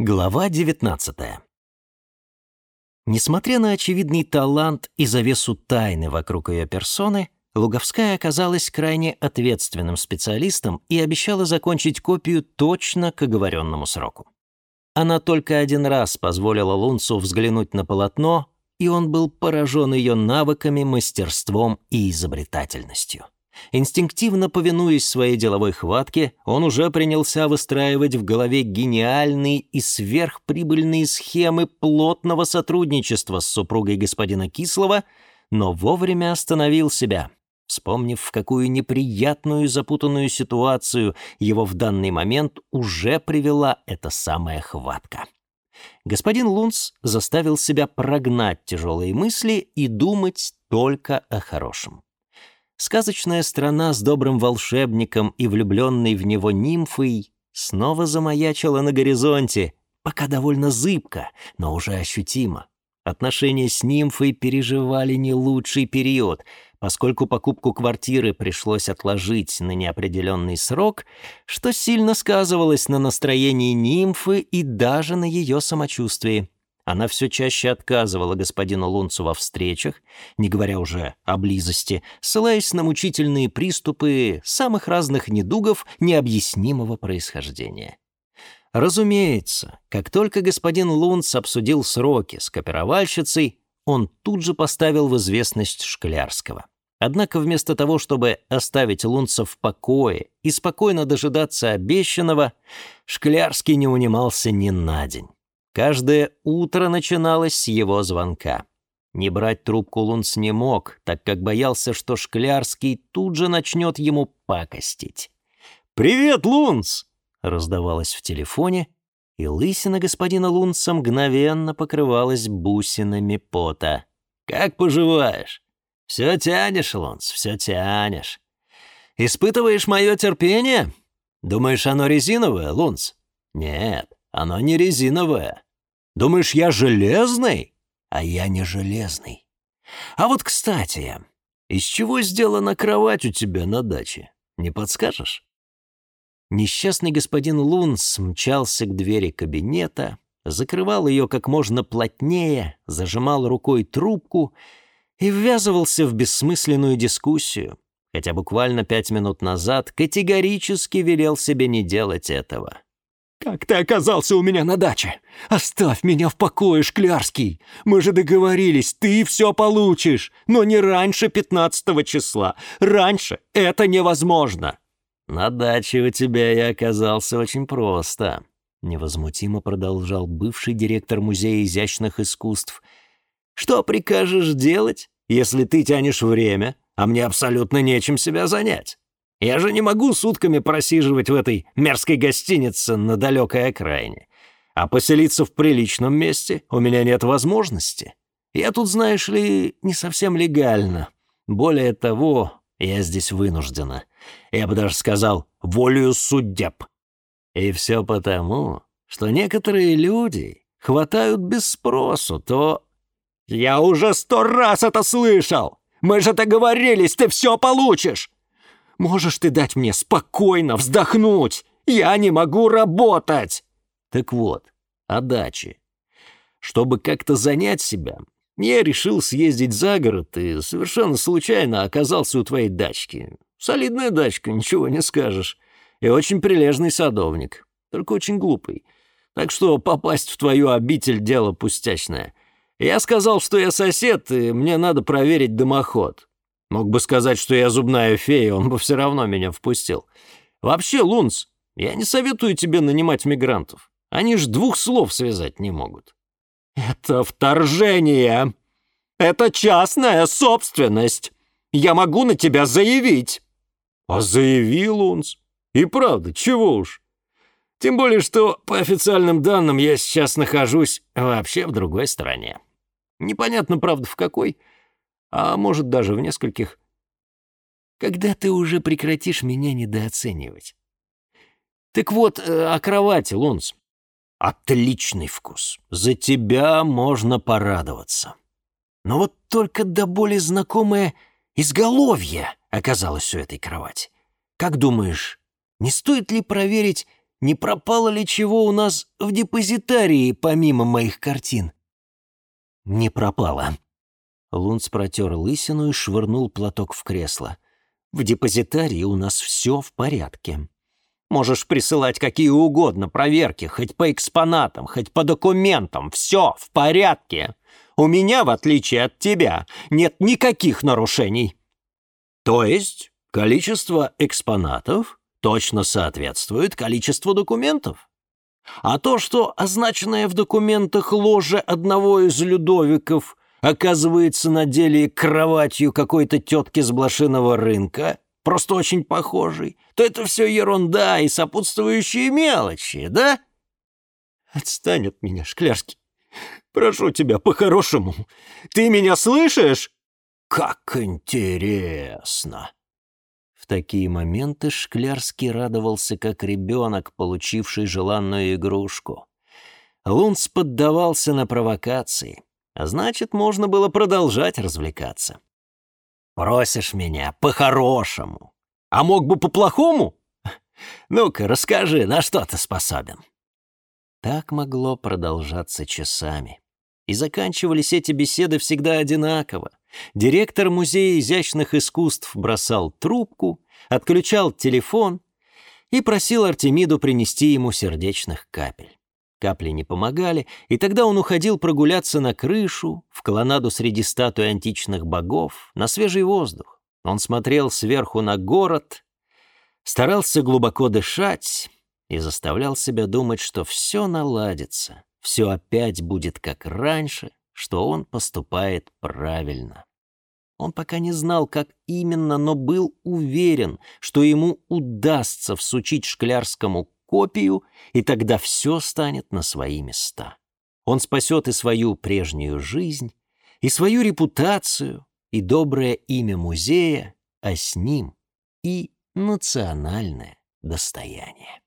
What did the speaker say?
Глава 19 Несмотря на очевидный талант и завесу тайны вокруг ее персоны, Луговская оказалась крайне ответственным специалистом и обещала закончить копию точно к оговоренному сроку. Она только один раз позволила Лунцу взглянуть на полотно, и он был поражен ее навыками, мастерством и изобретательностью. Инстинктивно повинуясь своей деловой хватке, он уже принялся выстраивать в голове гениальные и сверхприбыльные схемы плотного сотрудничества с супругой господина Кислова, но вовремя остановил себя, вспомнив, в какую неприятную и запутанную ситуацию его в данный момент уже привела эта самая хватка. Господин Лунц заставил себя прогнать тяжелые мысли и думать только о хорошем сказочная страна с добрым волшебником и влюбленной в него нимфой снова замаячила на горизонте, пока довольно зыбко, но уже ощутимо. Отношения с нимфой переживали не лучший период. Поскольку покупку квартиры пришлось отложить на неопределенный срок, что сильно сказывалось на настроении нимфы и даже на ее самочувствии. Она все чаще отказывала господина Лунцу во встречах, не говоря уже о близости, ссылаясь на мучительные приступы самых разных недугов необъяснимого происхождения. Разумеется, как только господин Лунц обсудил сроки с копировальщицей, он тут же поставил в известность Шклярского. Однако вместо того, чтобы оставить Лунца в покое и спокойно дожидаться обещанного, Шклярский не унимался ни на день. Каждое утро начиналось с его звонка. Не брать трубку Лунц не мог, так как боялся, что Шклярский тут же начнет ему пакостить. «Привет, Лунц!» — раздавалось в телефоне, и лысина господина Лунца мгновенно покрывалась бусинами пота. «Как поживаешь?» «Все тянешь, Лунц, все тянешь. Испытываешь мое терпение? Думаешь, оно резиновое, Лунц?» «Нет, оно не резиновое. Думаешь, я железный? А я не железный. А вот, кстати, из чего сделана кровать у тебя на даче? Не подскажешь? Несчастный господин Лун смчался к двери кабинета, закрывал ее как можно плотнее, зажимал рукой трубку и ввязывался в бессмысленную дискуссию, хотя буквально пять минут назад категорически велел себе не делать этого. Как ты оказался у меня на даче? Оставь меня в покое, Шклярский. Мы же договорились, ты все получишь, но не раньше 15 числа. Раньше это невозможно. На даче у тебя я оказался очень просто. Невозмутимо продолжал бывший директор Музея изящных искусств. Что прикажешь делать, если ты тянешь время, а мне абсолютно нечем себя занять? Я же не могу сутками просиживать в этой мерзкой гостинице на далекой окраине. А поселиться в приличном месте у меня нет возможности. Я тут, знаешь ли, не совсем легально. Более того, я здесь вынуждена. Я бы даже сказал, волею судеб. И все потому, что некоторые люди хватают без спросу то... «Я уже сто раз это слышал! Мы же договорились, ты все получишь!» Можешь ты дать мне спокойно вздохнуть? Я не могу работать!» Так вот, о даче. Чтобы как-то занять себя, я решил съездить за город и совершенно случайно оказался у твоей дачки. Солидная дачка, ничего не скажешь. И очень прилежный садовник, только очень глупый. Так что попасть в твою обитель — дело пустячное. Я сказал, что я сосед, и мне надо проверить дымоход. Мог бы сказать, что я зубная фея, он бы все равно меня впустил. Вообще, Лунц, я не советую тебе нанимать мигрантов. Они ж двух слов связать не могут. Это вторжение. Это частная собственность. Я могу на тебя заявить. А заявил Лунц. И правда, чего уж. Тем более, что, по официальным данным, я сейчас нахожусь вообще в другой стране. Непонятно, правда, в какой а может даже в нескольких. Когда ты уже прекратишь меня недооценивать? Так вот, э, о кровати, Лонс. Отличный вкус. За тебя можно порадоваться. Но вот только до боли знакомое изголовье оказалось у этой кровати. Как думаешь, не стоит ли проверить, не пропало ли чего у нас в депозитарии помимо моих картин? Не пропало, Лунц протер лысину и швырнул платок в кресло. «В депозитарии у нас все в порядке. Можешь присылать какие угодно проверки, хоть по экспонатам, хоть по документам. Все в порядке. У меня, в отличие от тебя, нет никаких нарушений». «То есть количество экспонатов точно соответствует количеству документов?» А то, что означенное в документах ложе одного из Людовиков оказывается на деле кроватью какой-то тетки с блошиного рынка, просто очень похожий, то это все ерунда и сопутствующие мелочи, да? Отстань от меня, Шклярский. Прошу тебя, по-хорошему. Ты меня слышишь? Как интересно. В такие моменты Шклярский радовался, как ребенок, получивший желанную игрушку. Лунц поддавался на провокации — а значит, можно было продолжать развлекаться. «Просишь меня по-хорошему, а мог бы по-плохому? Ну-ка, расскажи, на что ты способен?» Так могло продолжаться часами. И заканчивались эти беседы всегда одинаково. Директор Музея изящных искусств бросал трубку, отключал телефон и просил Артемиду принести ему сердечных капель. Капли не помогали, и тогда он уходил прогуляться на крышу, в колоннаду среди статуй античных богов, на свежий воздух. Он смотрел сверху на город, старался глубоко дышать и заставлял себя думать, что все наладится, все опять будет как раньше, что он поступает правильно. Он пока не знал, как именно, но был уверен, что ему удастся всучить шклярскому копию, и тогда все станет на свои места. Он спасет и свою прежнюю жизнь, и свою репутацию, и доброе имя музея, а с ним и национальное достояние.